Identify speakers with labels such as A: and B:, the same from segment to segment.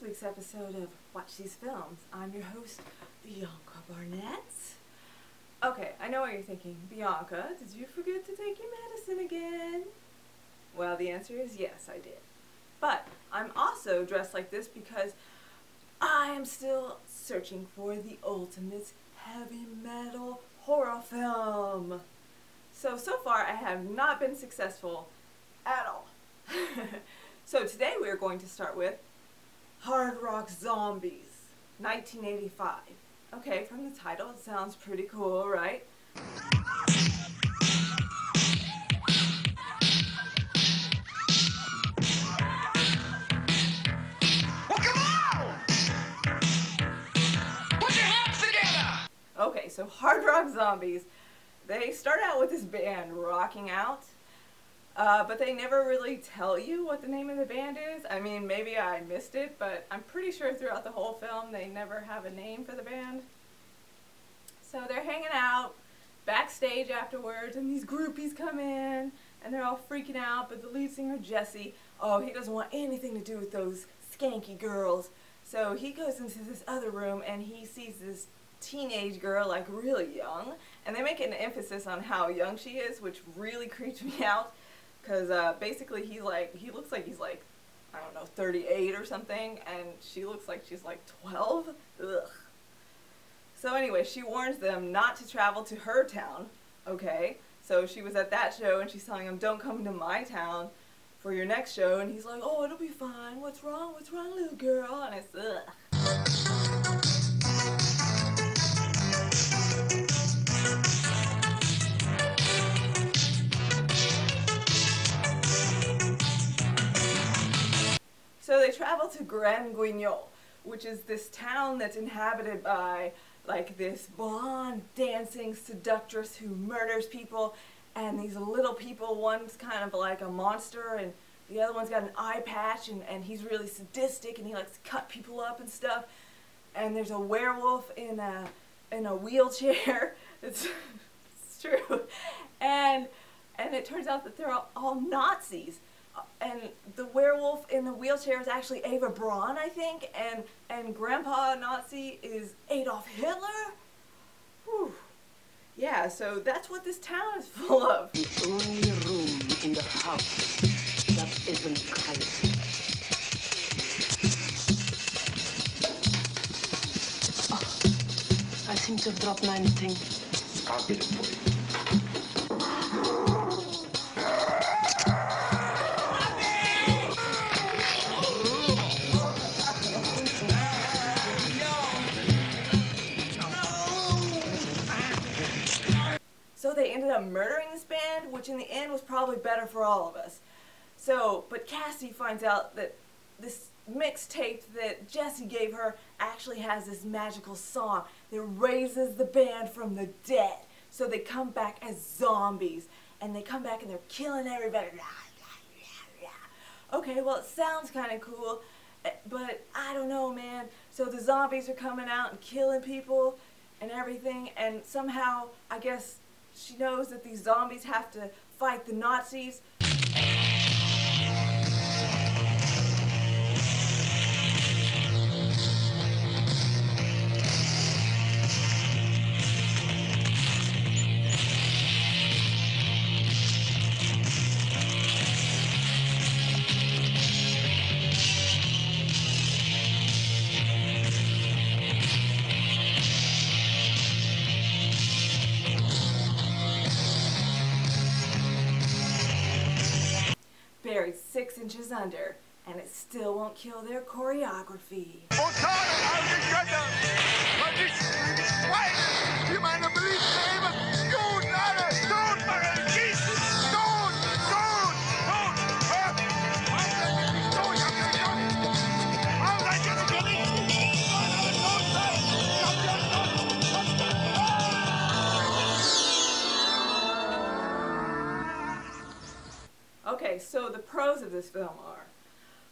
A: episode of Watch These Films. I'm your host, Bianca Barnett. Okay, I know what you're thinking. Bianca, did you forget to take your medicine again? Well, the answer is yes, I did. But I'm also dressed like this because I am still searching for the ultimate heavy metal horror film. So, so far I have not been successful at all. so today we are going to start with Zombies, 1985. Okay, from the title it sounds pretty cool, right?
B: Well, come on! Put your hands together!
A: Okay, so Hard Rock Zombies, they start out with this band rocking out, uh, but they never really tell you what the name of the band is. I mean, maybe I missed it, but I'm pretty sure throughout the whole film they never have a name for the band. So they're hanging out backstage afterwards, and these groupies come in, and they're all freaking out, but the lead singer, Jesse, oh, he doesn't want anything to do with those skanky girls. So he goes into this other room, and he sees this teenage girl, like really young, and they make an emphasis on how young she is, which really creeps me out, because uh, basically he's like, he looks like he's like, I don't know, 38 or something, and she looks like she's like 12. Ugh. So anyway, she warns them not to travel to her town, okay? So she was at that show and she's telling him, don't come to my town for your next show. And he's like, oh, it'll be fine. What's wrong? What's wrong, little girl? And it's, ugh. So they travel to Grand Guignol, which is this town that's inhabited by like this blonde dancing seductress who murders people and these little people one's kind of like a monster and the other one's got an eye patch and, and he's really sadistic and he likes to cut people up and stuff. And there's a werewolf in a in a wheelchair. It's, it's true. And and it turns out that they're all, all Nazis and the werewolf in the wheelchair is actually Ava Braun, I think, and and Grandpa Nazi is Adolf Hitler. Whew. Yeah, so that's what this town is full of.
C: The only room in the house that isn't crazy. Oh, I seem to have dropped my thing.
D: I'll get it for you.
A: So they ended up murdering this band, which in the end was probably better for all of us. So, but Cassie finds out that this mixtape that Jesse gave her actually has this magical song that raises the band from the dead. So they come back as zombies, and they come back and they're killing everybody. Okay, well it sounds kind of cool, eh, but I don't know, man. So the zombies are coming out and killing people and everything, and somehow I guess she knows that these zombies have to fight the Nazis. Buried six inches under, and it still won't kill their choreography. Okay, so the pros of this film are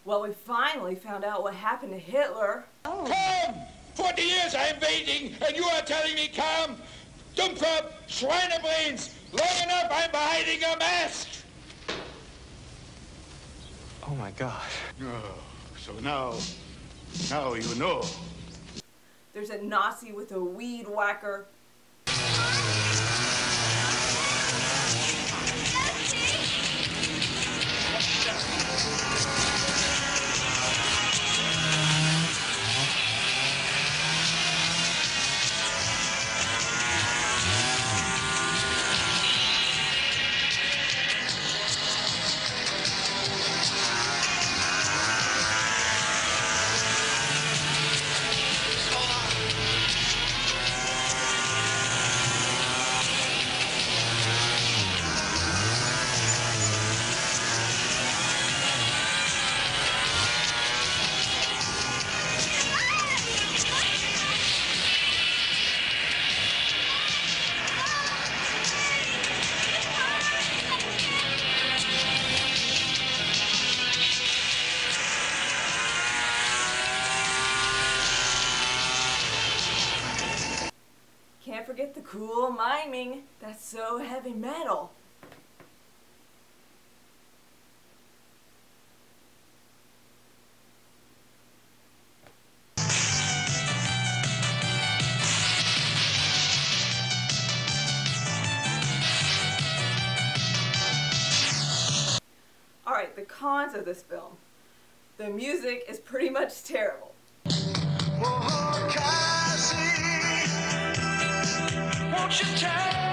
A: well, we finally found out what happened to Hitler.
B: Calm! 40 years I'm waiting, and you are telling me calm? Dummkopf, Schweinebrains! Long enough I'm hiding a mask!
E: Oh my god.
B: Oh, so now Now you know.
A: There's a Nazi with a weed whacker. Forget the cool miming. That's so heavy metal. Alright, the cons of this film. The music is pretty much terrible.
B: Oh, won't you tell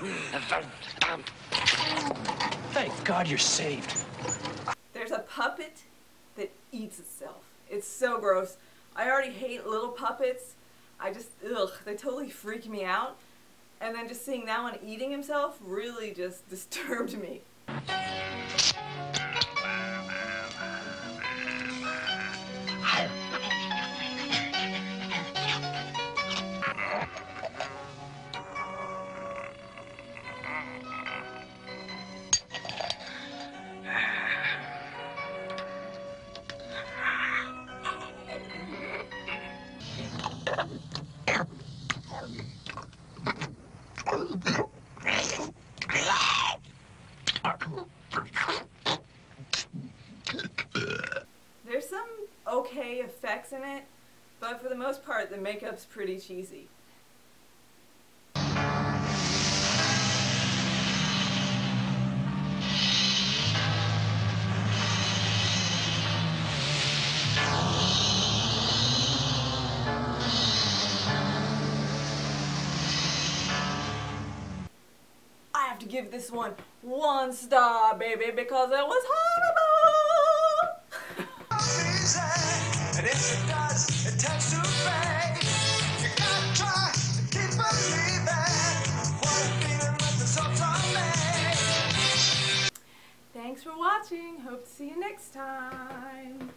B: Um.
E: Thank God you're saved.
A: There's a puppet that eats itself. It's so gross. I already hate little puppets. I just, ugh, they totally freak me out. And then just seeing that one eating himself really just disturbed me. Okay effects in it, but for the most part, the makeup's pretty cheesy. I have to give this one one star, baby, because it was horrible. Watching. Hope to see you next time.